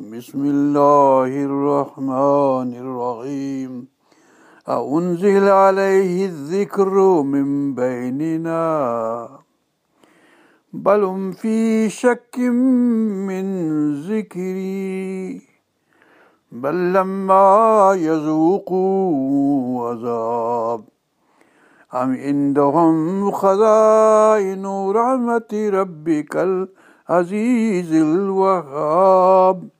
بسم الله الرحمن الرحيم. أنزل عليه الذكر من بيننا. بل هم في شك من ذكري. بل لما يذوقوا عذاب. أم عندهم خزائن رحمة ربك العزيز الوهاب.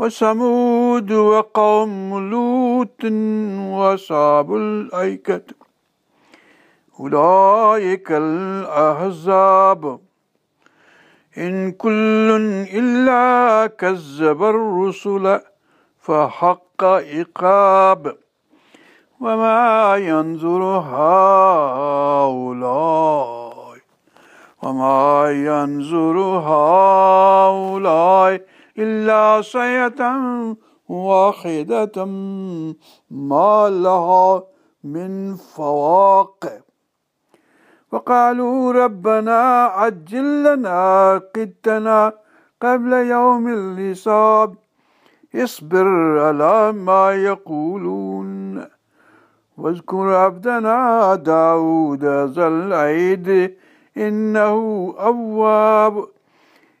وثمود وقوم لوط وأصحاب الأيكة. أولئك الأحزاب. إن كل إلا كذب الرسل فحق إقاب. وما ينظر هؤلاء. وما ينظر هؤلاء إلا صيحة واحدة ما لها من فواق. وقالوا ربنا عجل لنا قتنا قبل يوم الحساب اصبر على ما يقولون. واذكر عبدنا داود ذا العيد إنه أواب.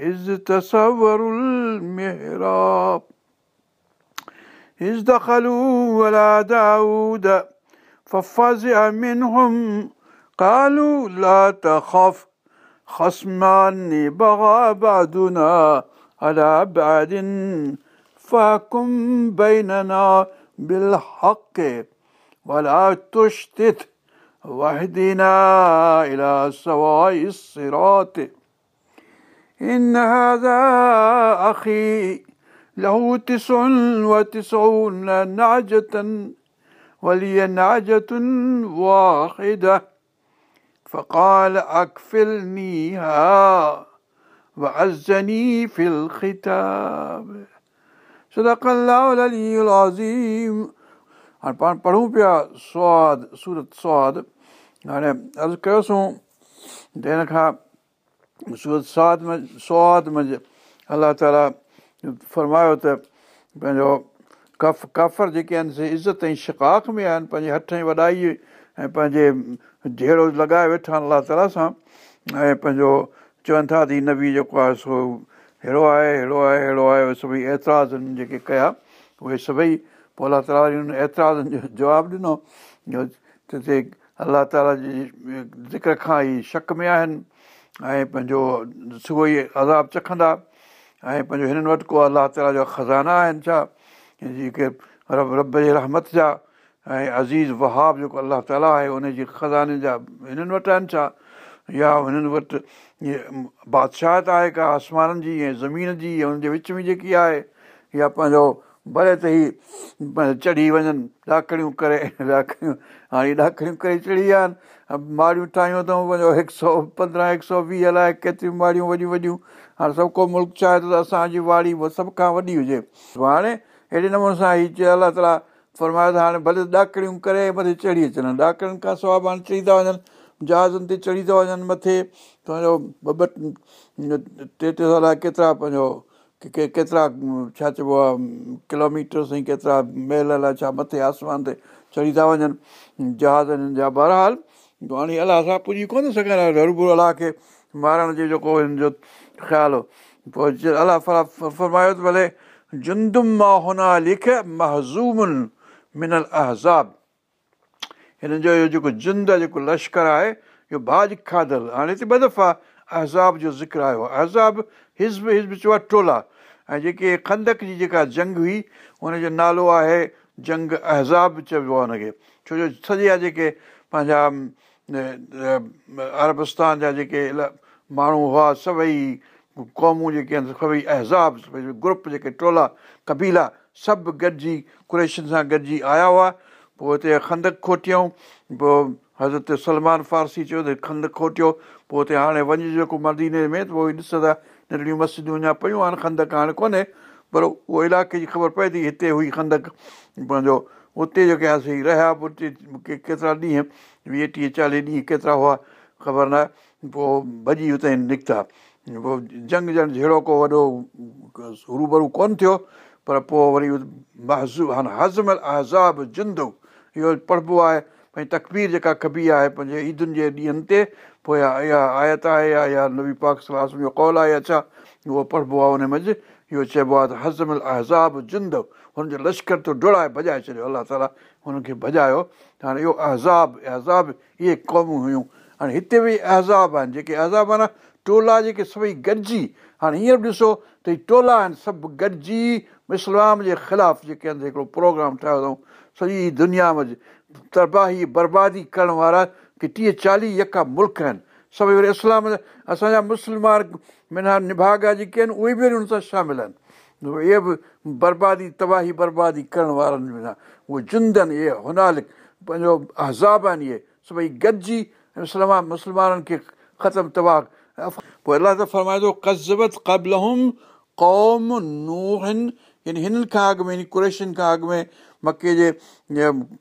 إذ تصوروا المهراب إذ دخلوا ولا داود ففزع منهم. قالوا لا تخف خصمان بغى بعدنا. على بعد فاحكم بيننا بالحق ولا تشتت واهدنا إلى سواء الصراط. إن هذا أخي له تسع وتسعون نعجة ولي نعجة واحدة فقال أكفلنيها وعزني في الختاب صدق الله العلي العظيم हाणे पाण पढ़ूं पिया स्वाद सूरत स्वाद हाणे अर्ज़ु कयोसीं त हिन खां سورت سواد ۾ سواد ۾ الله تالا فرمايو ته پنهنجو ڪف ڪافر جيڪي آهن سي عزت ۽ شڪاڪ ۾ آهن پنهنجي هٿ جي وڏائي ۽ پنهنجي جهڙو لڳائي ويٺا آهن الله تالا سان ۽ پنهنجو چون ٿا ته هيءُ نبي جيڪو آهي سو اهڙو آهي اهڙو آهي اهڙو آهي اهي سڀئي اعتراض جيڪي ڪيا اهي سڀئي پوءِ الله تالا وري هن اعتراضن جو جواب ڏنو تي الله تالا جي ذڪر کان ئي شڪ ۾ آهن ۽ پنهنجو صبح عذاب چکندا ۽ پنهنجو هنن وٽ ڪو الله تالا جا خزانا آهن ڇا جيڪي رب رب جي رحمت جا ۽ عزيز وهاب جيڪو الله تالا آهي ان جي خزاني جا هنن وٽ آهن ڇا يا هنن وٽ بادشاهت آهي ڪا آسمانن جي ۽ زمين جي ۽ هن جي وچ ۾ جيڪي آهي يا پنهنجو ڀلي ته ئي چڙهي وڃن ڏاڪڙيون ڪري ڏاڪڙيون هاڻي ڏاڪڙيون ڪري چڙهي ويا آهن ماڙيون ٺاهيون اٿئون پنهنجو هڪ سؤ پندرهن هڪ سؤ ويهه الائي ڪيتريون ماڙيون وڏيون وڏيون. هاڻي سڀ ڪو ملڪ چاهي ٿو ته اسان جي واڙي سڀ کان وڏي هجي. هاڻي اهڙي نموني سان هيءَ چيو الله تالا فرمايو ته هاڻي ڀلي ڏاڪڙيون ڪري مٿي چڙهي اچن. ڏاڪڙين کان سواءِ هاڻي چڙهي ٿا وڃن جهازن تي چڙهي ٿا وڃن مٿي. ٻه ٻه ٽي ٽي سال ڪيترا پنهنجو ڪي ڪيترا ڇا چئبو آهي ڪلو ميٽر سائين ڪيترا ميل الائي ڇا مٿي آسمان تي چڙهي ٿا وڃن جهازن جا. بهرحال هاڻي الله سان پڄي ڪونه ٿو سگهن هروڀر الله کي مارڻ جو جيڪو هن جو خيال هو. پوءِ الله فرمايو ته ڀلي جندم مان هنا لک مهزومن منل اهزاب. هن جو اهو جيڪو جند جيڪو لشڪر آهي اهو ڀاڄ کاڌل. هاڻي هتي ٻه دفعا اهزاب جو ذڪر آيو آهي. اهزاب حزب حزب چيو آهي ٽولا. ۽ جيڪي کندڪ جي جيڪا جنگ هئي هن جو نالو آهي جنگ اهزاب چئبو آهي هن کي. ڇو جو سڄا جيڪي پنهنجا اربستان جا جيڪي ماڻهو هئا سڀئي قومون جيڪي آهن سڀئي اهزاب گروپ جيڪي ٽولا ڪبيلا سڀ گڏجي ڪريشن سان گڏجي آيا هئا. پوءِ هتي کندڪ کوٽيئون پوءِ حضرت سلمان فارسي چيو ته کندڪ کوٽيو پوءِ هتي هاڻي وڃ جيڪو مديني ۾ ته پوءِ ڏسندا ننڍڙيون مسجدون اڃا پيون آهن کندڪ هاڻي ڪونهي پر اهو علائقي جي خبر پئي ٿي هتي هئي کندڪ پنهنجو اتي جيڪي اسين رهيا به اتي ڪيترا ڏينهن ويهه ٽيهه چاليهه ڏينهن ڪيترا هئا خبر نه پوءِ ڀڄي هتي نڪتا. پوءِ جنگ ڄڻ جهڙو ڪو وڏو هروڀرو ڪونه ٿيو پر پوءِ وري هاڻي هزمل اهزاب جندو اهو پڙهبو آهي ڀئي تڪبير جيڪا ڪبي آهي پنهنجي ايدن جي ڏينهن تي پوءِ اها آيت آهي يا نبي پاڪ صلاح جو ڪول آهي يا ڇا اهو پڙهبو آهي ان منجهه اهو چئبو آهي ته هزمل اهزاب جندو هن جو لشڪر تو ڊوڙائي ڀڄائي ڇڏيو الله تالا هن کي ڀڄايو ته هاڻي اهو اهزاب اهزاب اهي قومون هيون هاڻي هتي به اهزاب آهن جيڪي اهزاب معنيٰ ٽولا جيڪي سڀئي گڏجي هاڻي هينئر به ڏسو ته هيءَ ٽولا آهن سڀ گڏجي اسلام جي خلاف جيڪي آهن هڪڙو پروگرام ٺاهيو اٿئون سڄي دنيا ۾ تباهي بربادي ڪرڻ وارا ڪه ٽيهه چاليهه يڪا ملڪ آهن سڀئي وري اسلام اسان جا مسلمان منا نڀاگا جيڪي آهن اهي به وري هن سان شامل آهن اهي به بربادي تباهي بربادي ڪرڻ وارن بنا اهي جندن اهي هنالڪ پنهنجو اهزاب آهن اهي. سڀئي گڏجي مسلمان مسلمانن کي ختم تباهه پوءِ الله ته فرمائي ٿو ڪزبت قبلهم قوم ننهن. يعني هنن کان اڳ ۾ ڪريشن کان اڳ ۾ مڪي جي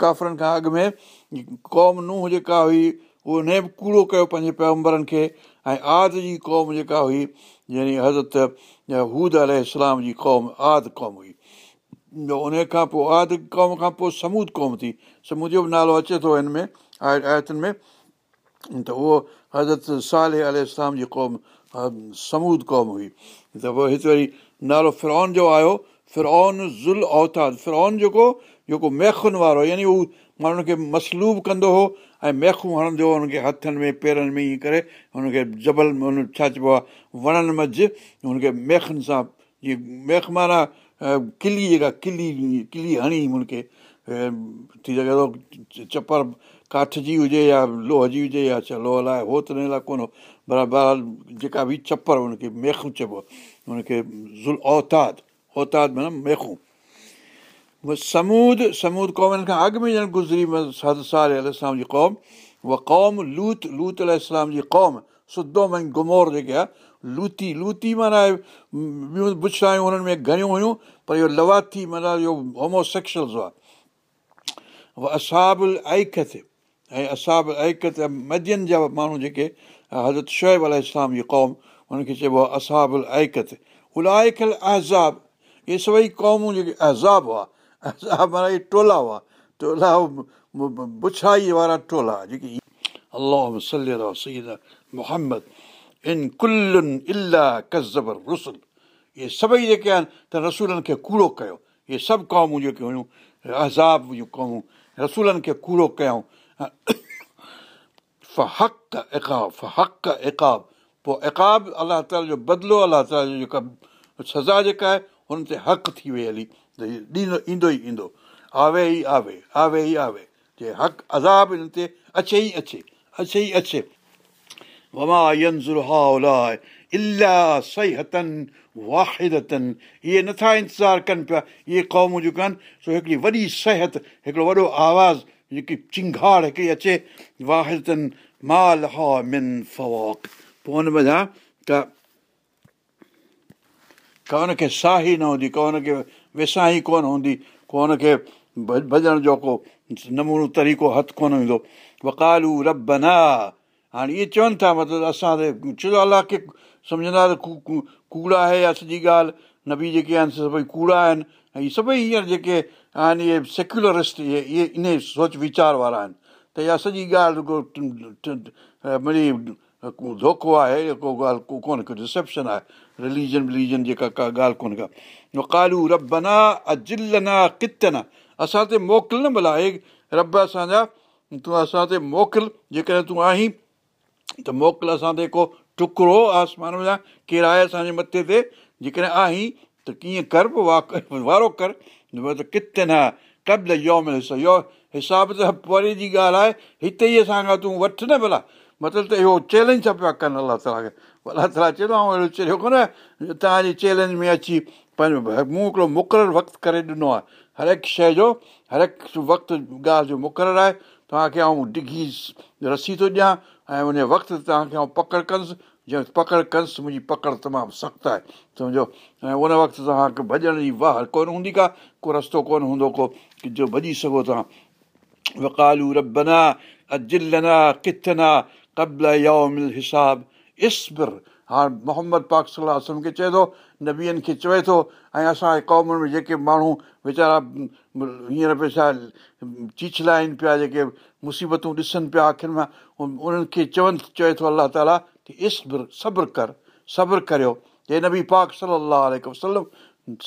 ڪافرن کان اڳ ۾ قوم ننهن جيڪا هئي ان به ڪوڙو ڪيو پنهنجي پيگمبرن کي ۽ آد جي قوم جيڪا هئي يعني حضرت هود ال اسلام جي قوم آد قوم هئي. ان کان پوءِ آد قوم کان پوءِ سمود قوم ٿي. سمود جو به نالو اچي ٿو هن ۾ آيتن ۾. ته اهو حضرت سال ال اسلام جي قوم سمود قوم هئي. ته پوءِ هتي وري نالو فرون جو آيو فرون زل اوتاد فرون جيڪو جيڪو ميکن وارو يعني هو ماڻهن کي مسلوب ڪندو هو ۽ ميکون هڻندو هو هن کي هٿن ۾ پيرن ۾ ائين ڪري هن کي جبل هن ڇا چئبو آهي وڻن منجهه هن کي ميکن سان جيئن ميک معنيٰ ڪلي جيڪا ڪلي ڪلي هڻي هن کي ٿي سگهي ٿو چپر ڪاٺ جي هجي يا لوهه جي هجي يا ڇا لوهه لاءِ هو ته هن لاءِ ڪونه برابر جيڪا به چپر هن کي ميکون چئبو آهي هن کي زل اوتاد اوتاد معنيٰ ميکون سمود سمود قومن کان اڳ ۾ ڄڻ گذري اسلام جي قوم اها قوم لوت لوت ال اسلام جي قوم سڌو ۾ گمور جيڪي آهي لوتي لوتي معنيٰ ٻيون بڇايون هنن ۾ گهڻيون هيون پر اهو لواٿي معنيٰ اهو هوموسيڪشلس هئا. اسابل ايڪت ۽ اساب ايڪت مدين جا ماڻهو جيڪي حضرت شئيب ال اسلام جي قوم هن کي چئبو آهي اسابل ايڪت. الائڪل اهزاب اهي سڀئي قومون جيڪي اهزاب هئا اهزاب معنيٰ اهي ٽولا هئا ٽولا بڇائي وارا ٽولا جيڪي الله محمد ان الا ڪزبر اهي سڀئي جيڪي آهن ته رسولن کي ڪوڙو ڪيو. اهي سڀ قومون جيڪي هيون اهزاب جون قومون رسولن کي ڪوڙو ڪيئون. عقاب فهڪ عقاب. پوءِ عقاب الله تالا جو بدلو الله تالا جو جيڪا سزا جيڪا آهي هن تي حق ٿي وئي هلي. ڏيندو ايندو ئي ايندو. آوي ئي آوي آوي ئي آوي. جي حق عذاب هن تي اچي ئي اچي اچي ئي اچي. الاهه صحيح هٿن واهدتن. اهي نٿا انتظار ڪن پيا. اهي قومون جيڪي آهن سو هڪڙي وڏي صحت هڪڙو وڏو آواز جيڪي چنگاڙ هڪڙي اچي. واهدتن مال ها من فواڪ. پوءِ هن وڃان ته ڪا هن کي ساهي نه هوندي ڪا هن کي ويساهي ڪونه هوندي ڪو هن کي ڀڄڻ جو ڪو نمونو طريقو هٿ ڪونه ايندو. وڪالو رب نه هاڻي اهي چون ٿا مطلب اسان ته الله کي سمجهندا ته ڪوڙا آهي يا سڄي ڳالهه؟ نبي جيڪي آهن سڀئي ڪوڙا آهن. ۽ اهي سڀئي هينئر جيڪي آهن اهي سيڪيلرسٽ اهي اهي ان سوچ ويچار وارا آهن. ته اها سڄي ڳالهه مڙي ڌوکو آهي ڪو ڳالهه ڪو ڪونهي ڪو رسيپشن آهي رليجن وليجن جيڪا ڪا ڳالهه ڪونهي ڪا ڪالو ربنا اجلنا ڪتنا اسان تي موڪل نه ڀلا هي رب اسان جا تون اسان تي موڪل جيڪڏهن تون آهين ته موڪل اسان تي ڪو ٽڪڙو آسمان جا ڪير آهي اسان جي مٿي تي جيڪڏهن آهين ته ڪيئن ڪر وا وارو ڪر ته ڪٿي نه ڪب يوم يو حساب ته پري جي ڳالهه آهي هتي ئي اسان کان تون وٺ نه ڀلا مطلب ته اهو چئلينج ٿا پيا ڪن الله تالا کي الله تالا چئي ٿو ۽ اهڙو چريو ڪونهي توهان جي چئلينج ۾ اچي پنهنجو مون هڪڙو مقرر وقت ڪري ڏنو آهي هر هڪ شيءِ جو هر هڪ وقت ڳالهه جو مقرر آهي توهان کي آئون ڊگهي رسي ٿو ڏيان ۽ ان وقت توهان کي آئون پڪڙ ڪندس جنهن پڪڙ ڪندس منهنجي پڪڙ تمام سخت آهي سمجهو ۽ ان وقت توهان کي ڀڄڻ جي واهه ڪونه هوندي ڪا ڪو رستو ڪونه هوندو ڪو جو ڀڄي سگهو توهان وڪالو ربنا اجلنا ڪٿنا قبل يومل حساب اسبر هاڻي محمد پاڪ صلاح کي چئي ٿو نبيئن کي چوي ٿو ۽ اسان جي قومن ۾ جيڪي ماڻهو ويچارا هينئر ڇا چيڇلائن پيا جيڪي مصيبتون ڏسن پيا آخر مان انهن کي چون چوي ٿو الله تالا ڪه اسبر صبر ڪر صبر ڪريو هي نبي پاڪ صلاح وسلم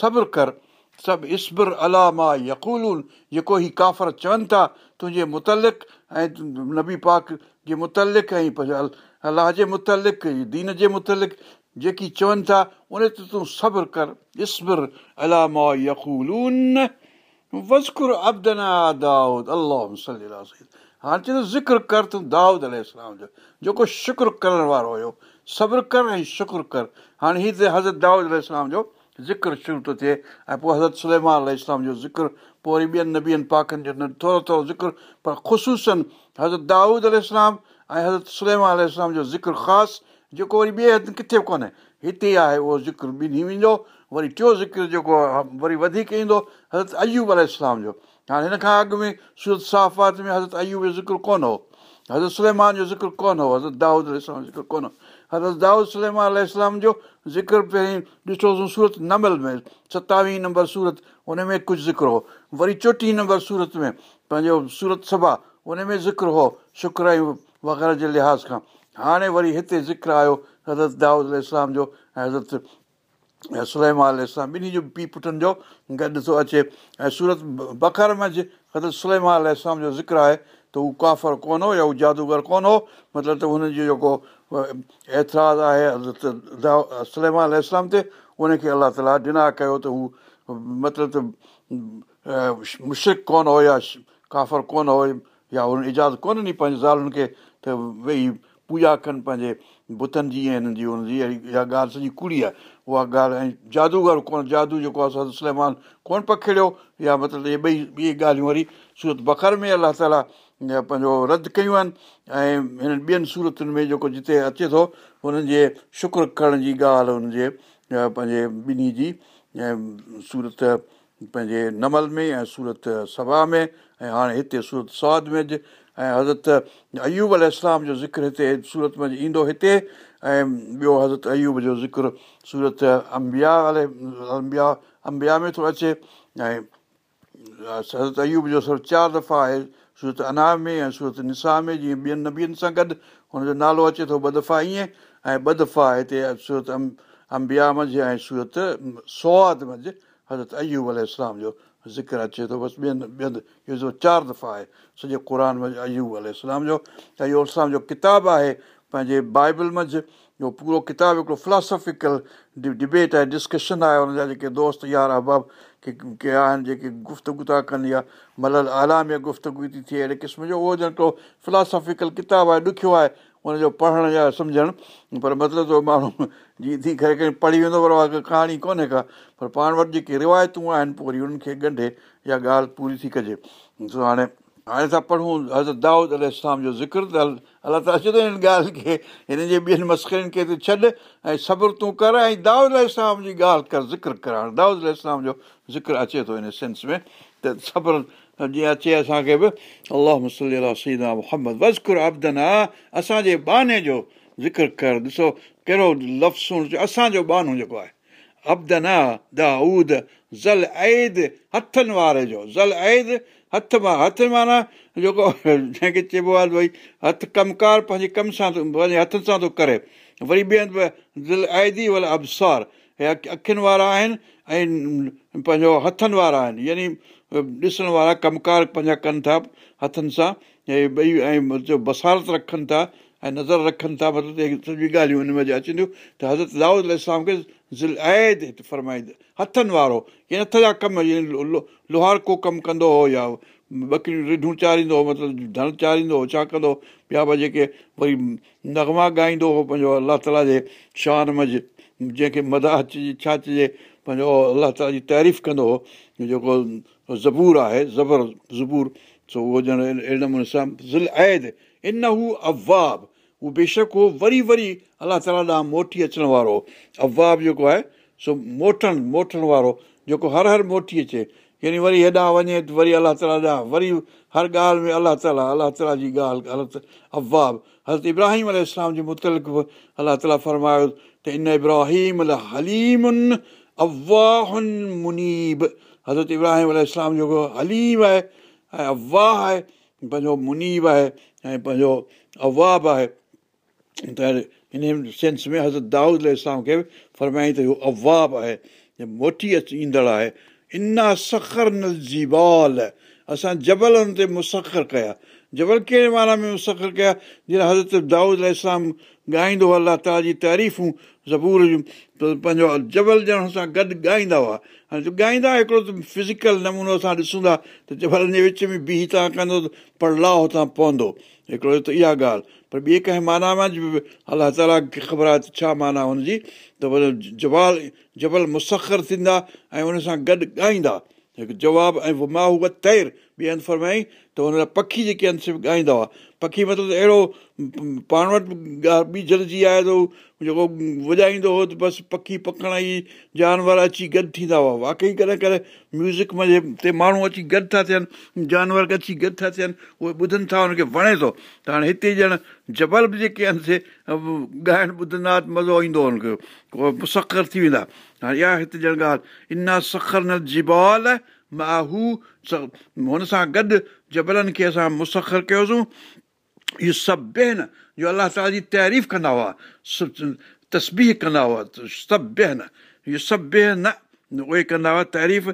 صبر ڪر سڀ اسبر الا مان يڪولون جيڪو هيءُ ڪافر چون ٿا تنهنجي مطلق ۽ نبي پاڪ جي مطلق ۽ الله جي مطلق دين جي مطلق جيڪي چون ٿا ان تي تون صبر ڪر اسبر الا مان يڪولون. وزڪر ابدنا دائود الله هاڻي چئي ٿو ذڪر ڪر تون دائود ال جو. جيڪو شڪر ڪرڻ وارو هيو صبر ڪر ۽ شڪر ڪر. هاڻي هيءَ ته حضرت دائود ال جو ذڪر شروع ٿو ٿئي ۽ پوءِ حضرت سليمان اسلام جو ذڪر پوءِ وري ٻين نبين پاڪن جو ٿورو ٿورو ذڪر پر خشوسن حضرت دائود ال ۽ حضرت سليمان اسلام جو ذڪر خاص جيڪو وري ٻئي هنڌ ڪٿي ڪونهي هتي آهي اهو ذڪر ٻنهي ويندو وري ٽيون ذڪر جيڪو وري وڌيڪ ايندو حضرت ايوب ال جو هاڻي هن کان اڳ ۾ سورت سافات ۾ حضرت ايوب جو ذڪر ڪونه هو حضرت سليمان جو ذڪر ڪونه هو حضرت دائود جو ذڪر ڪونه هو حضرت دائود سليمان اسلام جو ذڪر پهرين ڏٺوسين سورت نمل ۾ ستاويهه نمبر سورت ان ۾ ڪجهه ذڪر هو. وري چوٽيهه نمبر سورت ۾ پنهنجو سورت سڀا ان ۾ ذڪر هو شڪر ۽ وغيره جي لحاظ کان. هاڻي وري هتي ذڪر آيو حضرت دائود اسلام جو ۽ حضرت سليما اسلام ٻنهي جو پيءُ پٽن جو گڏ ٿو اچي. ۽ سورت بکر ۾ حضرت سليما اسلام جو ذڪر آهي ته هو ڪافر ڪونه هو يا هو جادوگر ڪونه هو مطلب ته هن جو جيڪو اعتراض آهي حضرت سليما اسلام تي ان کي الله تالا ڏنا ڪيو ته هو مطلب ته مشڪ ڪونه هو يا ڪافر ڪونه هو يا هن اجازت ڪونه ڏني پنهنجي زالن کي ته ويهي پوڄا ڪن پنهنجي بتن جي ۽ هنن جي هن جي اها ڳالهه سڄي ڪوڙي آهي اها ڳالهه ۽ جادوگر ڪونه جادو جيڪو آهي سليمان ڪونه پکڙيو يا مطلب اهي ٻئي ٻي ڳالهيون وري سورت بکر ۾ الله تالا پنهنجو رد ڪيون آهن ۽ هنن ٻين صورتن ۾ جيڪو جتي اچي ٿو هنن جي شڪر ڪرڻ جي ڳالهه هن جي پنهنجي ٻنهي جي ۽ سورت پنهنجي نمل ۾۽ سورت سڀا ۾۽ هاڻي هتي سورت سواد ۾ اڄ ۽ حضرت ايوب اسلام جو ذڪر هتي سورت ۾ ايندو هتي ۽ ٻيو حضرت ايوب جو ذڪر سورت امبيا ال امبيا امبيا ۾ ٿو اچي ۽ حضرت ايوب جو سر چار دفعا آهي سورت انام ۾۽ سورت نسا ۾ جيئن ٻين نبين سان گڏ هن جو نالو اچي ٿو ٻه دفعا ائين ۽ ٻه دفعا هتي سورت ان امبيا منجهه ۽ سورت سواد منجهه حضرت ايوب ال اسلام جو ذڪر اچي ٿو. بس ٻين ٻين اهو چار دفعا آهي سڄي قر منجهه ايوب اسلام جو. ته اهو اسلام جو ڪتاب آهي پنهنجي بائيبل منجهه اهو پورو ڪتاب هڪڙو فلوسافڪل ڊبيٽ آهي ڊسڪشن آهي هن جا جيڪي دوست يار اهباب ڪي ڪي آهن جيڪي گفتگ ٿا ڪن يا ملل آلام يا گفتگ ٿي ٿئي اهڙي قسم جو اهو ڄڻ هڪڙو فلوسافڪل ڪتاب آهي ڏکيو آهي هن جو پڙهڻ يا سمجهڻ. پر مطلب ماڻهو جيئن ٿي ڪري پڙهي ويندو پر اها ڪهاڻي ڪونهي ڪا. پر پاڻ وٽ جيڪي روايتون آهن پوءِ وري انهن کي ڳنڍي اها ڳالهه پوري ٿي ڪجي. سو هاڻي هاڻي ٿا پڙهون حضرت دائود ال اسلام جو ذڪر ته الله تالا اچي ٿو هن ڳالهه کي هن جي ٻين مسڪرن کي ته ڇڏ ۽ صبر تون ڪر ۽ دائود ال جي ڳالهه ڪر ذڪر ڪر. هاڻي دائود اسلام جو ذڪر اچي ٿو هن سينس ۾ ته صبر جيئن اچي اسان کي به الله مسل سيدا محمد وزڪر ابدن اسان جي باني جو ذڪر ڪر. ڏسو ڪهڙو لفظ اسان جو بانو جيڪو آهي ابدن دائود زل عيد هٿن واري جو زل عيد هٿ مان هٿ معنيٰ جيڪو جنهن کي چئبو آهي ڀئي هٿ ڪم ڪار پنهنجي ڪم سان پنهنجي هٿن سان ٿو ڪري وري ٻئي هنڌ دل آئدي ول ابسار هي اکين وارا آهن ۽ پنهنجو هٿن وارا آهن يعني ڏسڻ وارا ڪم ڪار پنهنجا ڪن ٿا هٿن سان ۽ ٻئي ۽ بصارت رکن ٿا ۽ نظر رکن ٿا مطلب سڄي ڳالهيون هن ۾ اچن ٿيون ته حضرت دائود اسلام کي زل آهي فرمائيندي هٿن وارو هيئن هٿ جا ڪم لوهار ڪو ڪم ڪندو هو يا ٻڪريون رڍون چاڙهيندو هو مطلب ڌن چاڙهيندو هو ڇا ڪندو ٻيا به جيڪي وري نگما ڳائيندو هو پنهنجو الله تالا جي شان مز جنهن کي مداح اچجي ڇا چئجي پنهنجو الله تالا جي تعريف ڪندو هو جيڪو زبور آهي زبر زبور سو اهو ڄڻ اهڙي نموني سان زل آهي ان هو اواب اهو بيشڪ هو وري وري الله تالا ڏانهن موٽي اچڻ وارو اواب جيڪو آهي سو موٽڻ موٽڻ وارو جيڪو هر هر موٽي اچي. يعني وري هيڏان وڃي ته وري الله تالا ڏانهن وري هر ڳالهه ۾ الله تالا الله تالا جي ڳالهه اواب حضرت ابراهيم ال مطلق به الله تالا فرمايو ته ان ابراهيم هليم منيب. حضرت ابراهيم ال جيڪو هليم آهي ۽ اواهه آهي پنهنجو منيب آهي ۽ پنهنجو اواب آهي ته هن سينس ۾ حضرت دائود اسلام کي فرمائين ته اهو اواب آهي موٽي اچي ايندڙ آهي انا سخر نه جيبال اسان جبلن تي مسکر ڪيا جبل ڪهڙي معنيٰ ۾ مسکر ڪيا جيئن حضرت دائود اسلام ڳائيندو الله تالا جي تعريفون زبور جون پنهنجو جبل ڄڻ سان گڏ ڳائيندا هئا. هاڻي ڳائيندا هڪڙو ته فزيڪل نمونو اسان ڏسون ٿا ته جبلن جي وچ ۾ بيهه توهان ڪندو ته پڙلاءُ هتان پوندو. هڪڙو ته اها ڳالهه. پر ٻئي ڪنهن معنيٰ ۾ به الله تالا کي خبر آهي ته ڇا معنيٰ هن جي ته جوال جبل مسکر ٿيندا ۽ ان سان گڏ ڳائيندا. هڪ جواب ۽ ماهو تير ٻئي هنڌ فرمائي ته هن پکي جيڪي آهن صرف ڳائيندا هئا پکي مطلب اهڙو پاڻ وٽ ڳالهه ٻي جلجي آهي ته جيڪو وڄائيندو هو ته بس پکي پکڻ ئي جانور اچي گڏ ٿيندا هئا. واقعي ڪڏهن ڪڏهن ميوزڪ ۾ تي ماڻهو اچي گڏ ٿا ٿين جانور اچي گڏ ٿا ٿين اهي ٻڌن ٿا هن کي وڻي ٿو. ته هاڻي هتي ڄڻ جبل به جيڪي آهن سي ڳائڻ ٻڌندا ته مزو ايندو هن کي اهو مسکر ٿي ويندا. هاڻي اها هتي ڄڻ ڳالهه انا سکر نه جبال ماهو هن سان گڏ جبلن کي اسان مسکر ڪيوسين اهو سڀ جو الله تالا جي تعريف ڪندا هئا تسبيح ڪندا هئا سڀ بيهن اهو اهي ڪندا هئا تعريف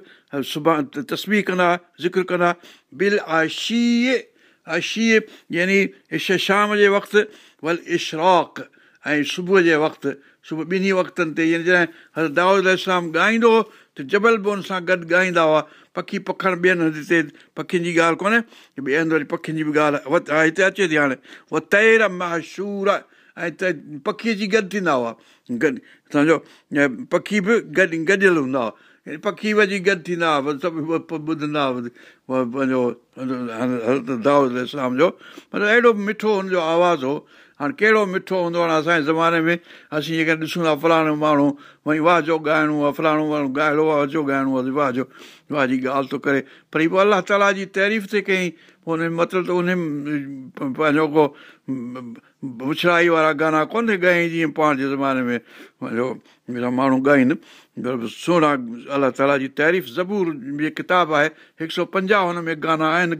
تسبيح ڪندا هئا ذڪر ڪندا بل آشيءَ آشيءَ يعني شام جي وقت ول اشراڪ ۽ صبح جي وقت صبح ٻنهي وقتن تي يعني جڏهن حضرت دائود اسلام ڳائيندو هو ته جبل به هن سان گڏ ڳائيندا هئا پکي پکڻ ٻين هنڌ هتي پکين جي ڳالهه ڪونهي ٻئي هنڌ وري پکين جي به ڳالهه آهي. هتي اچي ٿي هاڻي. اها تير مشهور آهي. ۽ ته پکيءَ جي گڏ ٿيندا هئا. گڏ سمجهو پکي به گڏ گڏيل هوندا هئا پکي وڃي گڏ ٿيندا هئا سڀ ٻڌندا هئا پنهنجو دائود اسلام جو مطلب ايڏو مٺو هن جو آواز هو هاڻي ڪهڙو مٺو هوندو آهي اسان جي زماني ۾ اسين جيڪر ڏسون ٿا فلاڻو ماڻهو وري واهه جو ڳائڻو آهي فلاڻو ماڻهو ڳائڻو آهي اچو ڳائڻو آهي واهه جو واهه جي ڳالهه ٿو ڪري پر پوءِ الله تالا جي تعريف تي ڪيئين پوءِ هن مطلب ته ان پنهنجو ڪو اڇرائي وارا گانا ڪونه ٿئي ڳائين جيئن پاڻ جي زماني ۾ ماڻهو ڳائين سهڻا الله تالا جي تعريف زبور جي ڪتاب آهي هڪ سؤ پنجاهه هن ۾ گانا آهن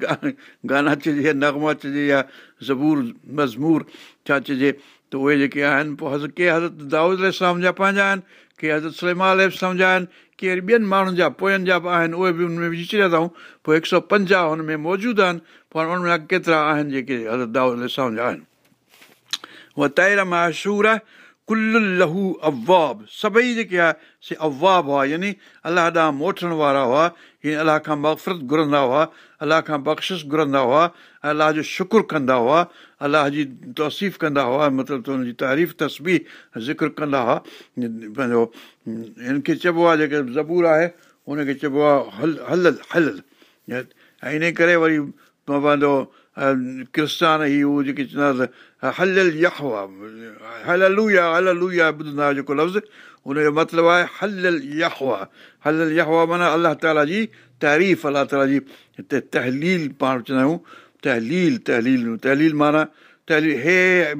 گانا چئجي يا نگما چئجي يا زبور مزمور ڇا چئجي ته اهي جيڪي آهن پوءِ حضرت ڪي حضرت دائود اسلام جا پنهنجا آهن ڪي حضرت سلما اسلام جا آهن ڪي وري ٻين ماڻهن جا پوين جا به آهن اهي به هن ۾ وجهي ڇڏيا اٿئون پوءِ هڪ سؤ پنجاهه هن ۾ موجود آهن هاڻي ان ۾ ڪيترا آهن جيڪي حضرت دائود اسلام جا آهن. اها تير مشهور آهي ڪل لهو اواب سڀئي جيڪي آهي سي اواب هئا يعني الله ڏانهن موٽڻ وارا هئا يعني الله کان مفرت گهرندا هئا الله کان بخشش گهرندا هئا ۽ الله جو شڪر ڪندا هئا الله جي توسيف ڪندا هئا مطلب ته هن جي تعريف تسبي ذڪر ڪندا هئا پنهنجو هن کي چئبو آهي جيڪي زبور آهي هن کي چئبو آهي هل هل هل ۽ ان ڪري وري پنهنجو ڪرستان اهو جيڪي چوندا هل يه هل لويا هل لويا ٻڌندا هئا جيڪو لفظ هن جو مطلب آهي هل يه هل يه معنيٰ الله تالا جي تعريف الله تالا جي هتي تحليل پاڻ چوندا آهيون تحليل تحليل تحليل معنيٰ تحليل هي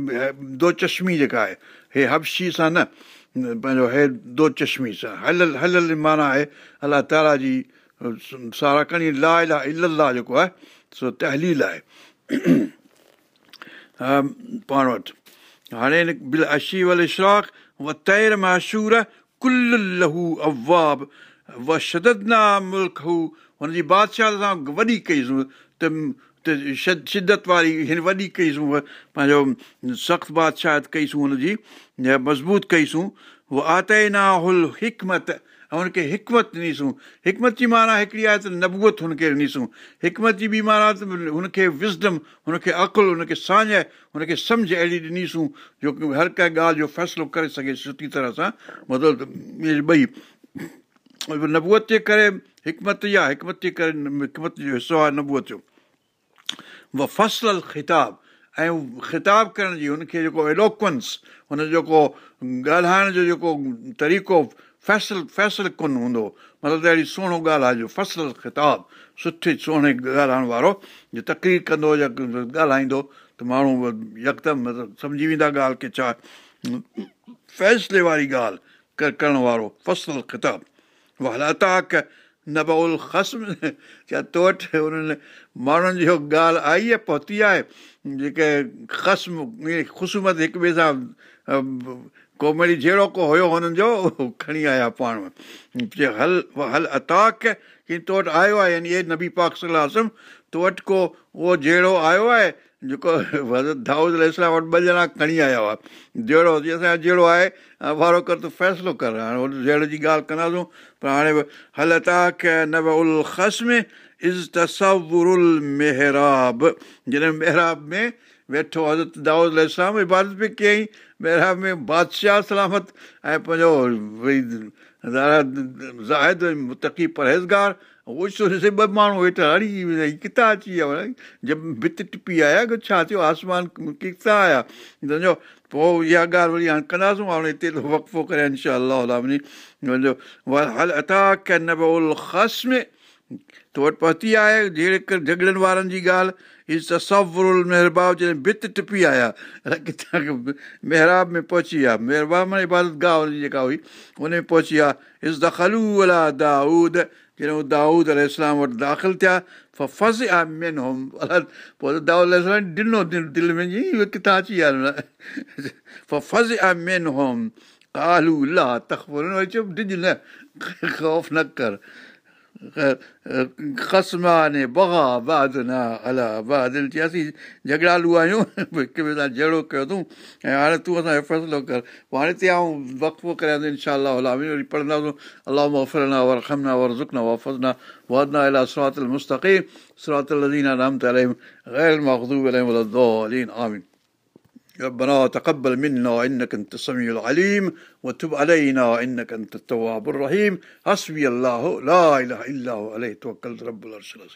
دو چشمي جيڪا آهي هي هبشي سان نه پنهنجو هي دو چشمي سان هلل هلل معنيٰ آهي الله تالا جي سارا کڻي لا الا الاهه جيڪو آهي سو تحليل آهي پاڻ وٽ هاڻي بل اشي ول اشراڪ و تير ماشور ڪل لهو اواب و شددنا ملڪ هو هن جي بادشاهه سان وڏي ڪئيسون ته شدت واري هن وڏي ڪئيسون پنهنجو سخت بادشاهه ڪئيسون هن جي مضبوط ڪئيسون اها آتئي نا هل حڪمت ۽ هن کي حڪمت ڏنيسون. حڪمت جي معنيٰ هڪڙي آهي ته نبوئت هن کي ڏنيسون. حڪمت جي ٻي معنيٰ ته هن کي وزڊم هن کي عقل هن کي ساڃ هن کي سمجهه اهڙي ڏنيسون جو هر ڪنهن ڳالهه جو فيصلو ڪري سگهي سٺي طرح سان. مطلب ٻئي. نبوئت جي ڪري حڪمت يا حڪمت جي ڪري حڪمت جو حصو آهي نبوئت جو. اها فصل خطاب. ۽ خطاب ڪرڻ جي هن کي جيڪو ايلوڪونس هن جيڪو ڳالهائڻ جو جيڪو طريقو فيصل فيصل ڪونه هوندو مطلب ته اهڙي سهڻو ڳالهه آهي جو فصل خطاب سٺي سهڻي ڳالهائڻ وارو جو تڪرير ڪندو يا ڳالهائيندو ته ماڻهو يڪدم مطلب سمجهي ويندا ڳالهه کي ڇا فيصلي واري ڳالهه ڪرڻ وارو فصل خطاب اتاڪ نه خسم ڇا تو وٽ هنن ماڻهن جو ڳالهه آئي آهي پهتي آهي جيڪي خسم خشومت هڪ ٻئي سان ڪو مڙي جهڙو ڪو هيو هنن جو کڻي آيا پاڻ هل هل اتاڪ ڪه تو وٽ آيو آهي يعني نبي پاڪ صلاح تو وٽ ڪو اهو جهڙو آيو آهي جيڪو دائود اسلام وٽ ٻه ڄڻا کڻي آيا هئا. جهڙو اسان جو جهڙو آهي وارو ڪر ته فيصلو ڪر. هاڻي جهڙي جي ڳالهه ڪنداسون پر هاڻي هل اتاڪ نه ال خسم از تسورل محراب. جڏهن محراب ۾ ويٺو حضرت دائود اسلام عبادت به ڪيئين ٻاهران ۾ بادشاهه سلامت ۽ پنهنجو ڀئي زاهد متقي پرهيزگار اهو ڏسي ٻه ماڻهو ويٺا هڙي ڪٿان اچي ويا جب ڀت ٽپي آيا ڇا ٿيو آسمان ڪٿان آيا سمجهو پوءِ اها ڳالهه وري هاڻي ڪنداسون هاڻي هتي وقفو ڪري انشا سمجهو هل عطا نه ال خاص ۾ تو وٽ پهتي آهي جهڙي جهگڙن وارن جي ڳالهه هيءَ تسورل مهرباب جڏهن ڀت ٽپي آيا ڪٿان مهراب ۾ پهچي ويا مهرباب ۾ عبادت گاهه هن جي جيڪا هئي هن ۾ پهچي ويا از دخلو الا دائود جڏهن هو دائود ال اسلام وٽ داخل ٿيا فز آهي مين هوم الا پوءِ دائود اسلام ڏنو دل ۾ جي ڪٿان اچي ويا فز آهي مين هوم ڪالو لا تخ چيو ڊڄ نه خوف نه ڪر جهگڙالو آهيون هڪ ٻئي سان جهڙو ڪيو اٿئون ۽ هاڻي تون اسان جو فيصلو ڪر. پوءِ هاڻي هتي آئون وقفو ڪريان انشا وري پڙهنداسين. الله وفرنا ور کمنا ور زڪنا وفزنا وادنا الا صراط ربنا تقبل منا إنك أنت السميع العليم وتب علينا إنك أنت التواب الرحيم. حسبي الله لا إله إلا هو عليه توكلت رب العرش العظيم.